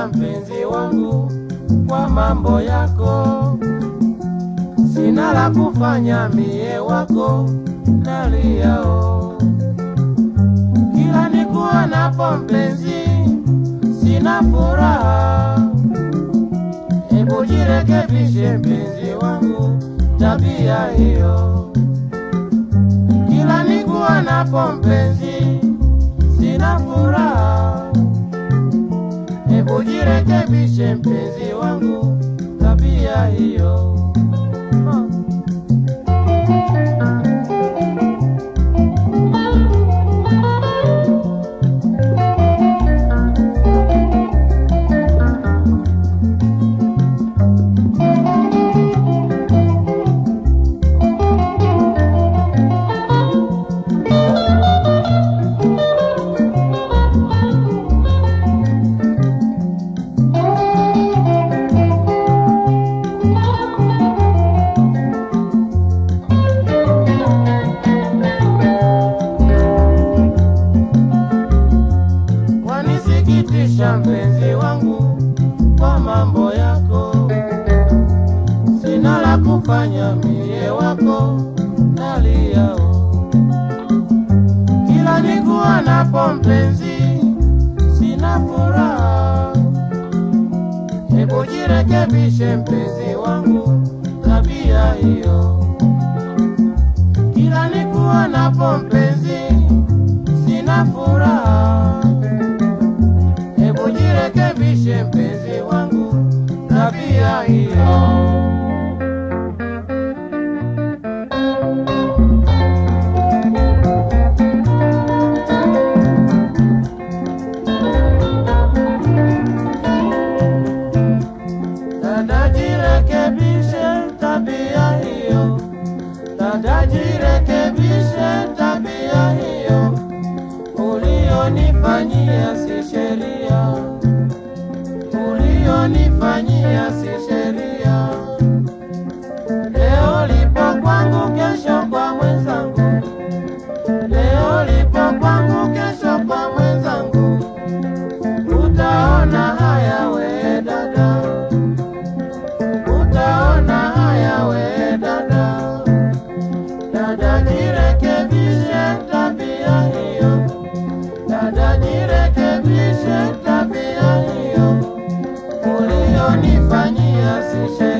Unanisikitisha mpenzi wangu kwa mambo yako, sina la kufanya mie wako naliao. Kila nikuonapo mpenzi, sina furaha. Hebu jirekebishe mpenzi wangu, tabia hiyo. Kila nikuonapo mpenzi, Hebu jirekebishe mpenzi wangu, tabia hiyo. Kufanya mie wako naliao. Kila nikuwa napo mpenzi, sina furaha. Hebu jirekebishe mpenzi wangu, tabia hiyo. Kila nikuwa napo mpenzi, sina furaha. Jirekebishe tabia hiyo, dada jirekebishe tabia hiyo, ulionifanyia si sheria, ulionifanyia si companhia se chega.